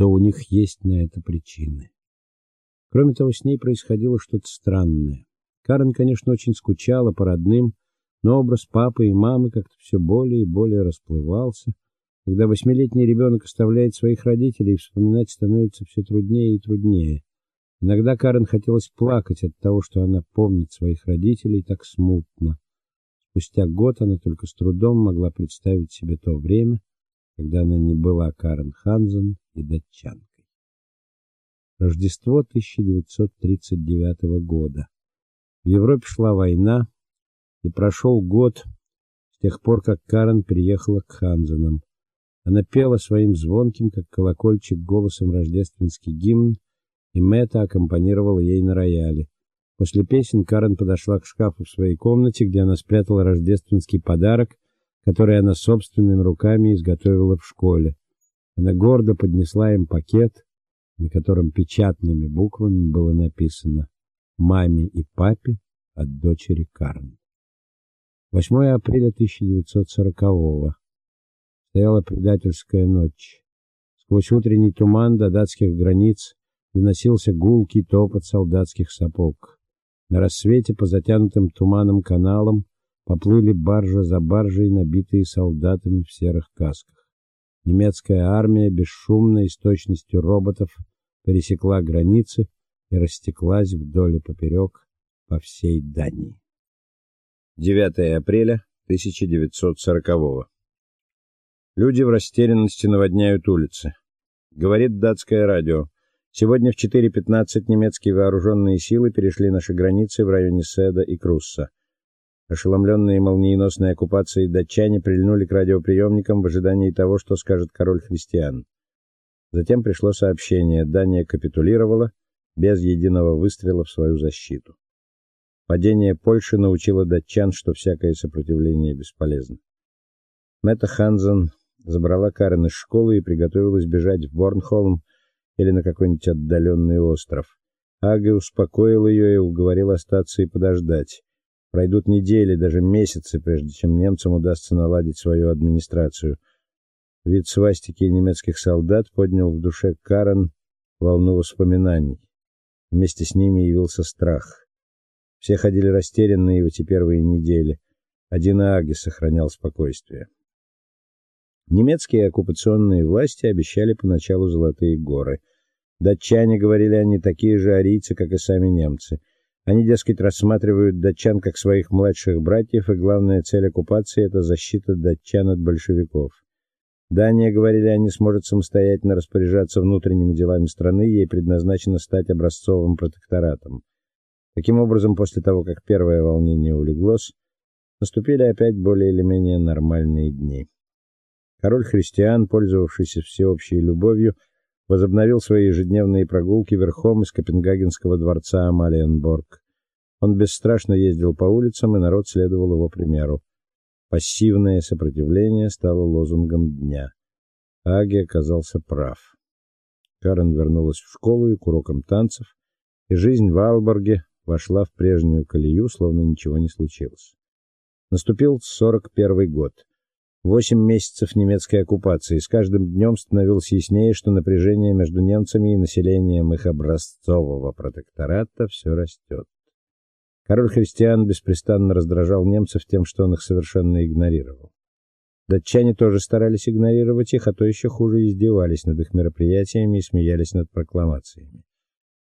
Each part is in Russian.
то у них есть на это причины. Кроме того, с ней происходило что-то странное. Карен, конечно, очень скучала по родным, но образ папы и мамы как-то все более и более расплывался. Когда восьмилетний ребенок оставляет своих родителей, вспоминать становится все труднее и труднее. Иногда Карен хотелось плакать от того, что она помнит своих родителей так смутно. Спустя год она только с трудом могла представить себе то время, когда она не была Карен Ханзен и датчанкой. Рождество 1939 года. В Европе шла война, и прошел год с тех пор, как Карен приехала к Ханзенам. Она пела своим звонким, как колокольчик, голосом рождественский гимн, и Мэтта аккомпанировала ей на рояле. После песен Карен подошла к шкафу в своей комнате, где она спрятала рождественский подарок, который она собственными руками изготовила в школе. Она гордо поднесла им пакет, на котором печатными буквами было написано: "Маме и папе от дочери Карен". 8 апреля 1940-го. Стояла предательская ночь. Сквозь утренний туман до датских границ доносился гулкий топот солдатских сапог. На рассвете по затянутым туманом каналам поплыли баржа за баржей, набитые солдатами в серых касках. Немецкая армия бесшумно и с точностью роботов пересекла границы и растеклась вдоль и поперек по всей Дании. 9 апреля 1940-го. Люди в растерянности наводняют улицы. Говорит датское радио. Сегодня в 4:15 немецкие вооруженные силы перешли наши границы в районе Седа и Крусса. Ошеломленные молниеносной оккупацией датчане прильнули к радиоприемникам в ожидании того, что скажет король христиан. Затем пришло сообщение: Дания капитулировала без единого выстрела в свою защиту. Падение Польши научило датчан, что всякое сопротивление бесполезно. Мета Ханзен забрала Карен из школы и приготовилась бежать в Борнхолм или на какой-нибудь отдаленный остров. Ага успокоил ее и уговорил остаться и подождать. Пройдут недели, даже месяцы, прежде чем немцам удастся наладить свою администрацию. Вид свастики немецких солдат поднял в душе Карен волну воспоминаний. Вместе с ними явился страх. Все ходили растерянные в эти первые недели. Один Аги сохранял спокойствие. Немецкие оккупационные власти обещали поначалу золотые горы. Датчане, говорили они, такие же арийцы, как и сами немцы. Они, дескать, рассматривают датчан как своих младших братьев, и главная цель оккупации это защита датчан от большевиков. Дания, говорили они, сможет самостоятельно распоряжаться внутренними делами страны, ей предназначено стать образцовым протекторатом. Таким образом, после того, как первое волнение улеглось, наступили опять более или менее нормальные дни. Король христиан, пользовавшийся всеобщей любовью, возобновил свои ежедневные прогулки верхом из Копенгагенского дворца Амалиенборг. Он бесстрашно ездил по улицам, и народ следовал его примеру. Пассивное сопротивление стало лозунгом дня. Аги оказался прав. Карен вернулась в школу и к урокам танцев, и жизнь в Алборге вошла в прежнюю колею, словно ничего не случилось. Наступил 41 год. Восемь месяцев немецкой оккупации. С каждым днем становилось яснее, что напряжение между немцами и населением их образцового протектората все растет. Король христиан беспрестанно раздражал немцев тем, что он их совершенно игнорировал. Датчане тоже старались игнорировать их, а то еще хуже издевались над их мероприятиями и смеялись над прокламациями.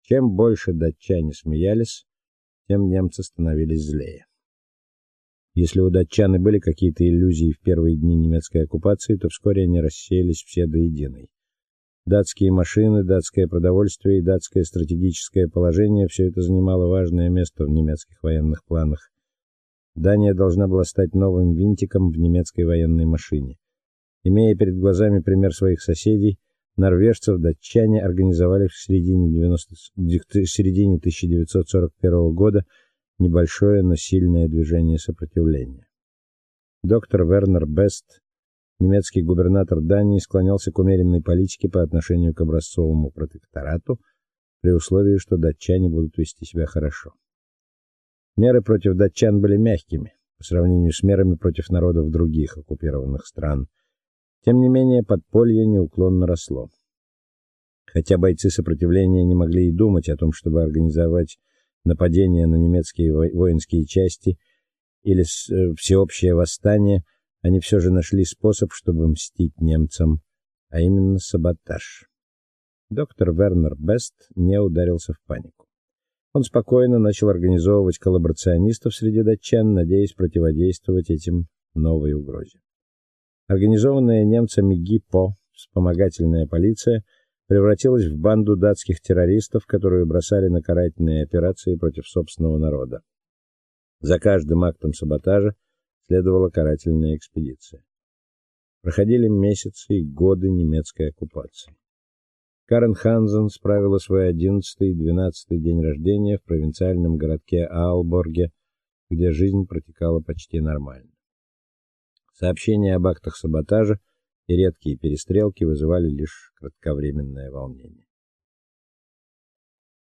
Чем больше датчане смеялись, тем немцы становились злее. Если у датчан и были какие-то иллюзии в первые дни немецкой оккупации, то вскоре они рассеялись все до единой. Датские машины, датское продовольствие и датское стратегическое положение все это занимало важное место в немецких военных планах. Дания должна была стать новым винтиком в немецкой военной машине. Имея перед глазами пример своих соседей, норвежцев, датчане организовали в середине 90 в середине 1941 года небольшое, но сильное движение сопротивления. Доктор Вернер Бест, немецкий губернатор Дании, склонялся к умеренной политике по отношению к образцовому протекторату при условии, что датчане будут вести себя хорошо. Меры против датчан были мягкими по сравнению с мерами против народов других оккупированных стран. Тем не менее, подполье неуклонно росло. Хотя бойцы сопротивления не могли и думать о том, чтобы организовать нападение на немецкие воинские части или э, всеобщее восстание, они все же нашли способ, чтобы мстить немцам, а именно саботаж. Доктор Вернер Бест не ударился в панику. Он спокойно начал организовывать коллаборационистов среди датчан, надеясь противодействовать этим новой угрозе. Организованная немцами ГИПО, вспомогательная полиция, превратилась в банду датских террористов, которые бросали на карательные операции против собственного народа. За каждым актом саботажа следовала карательная экспедиция. Проходили месяцы и годы немецкой оккупации. Карен Хансен справила свой 11-й и 12-й день рождения в провинциальном городке Аалборге, где жизнь протекала почти нормально. Сообщения об актах саботажа и редкие перестрелки вызывали лишь кратковременное волнение.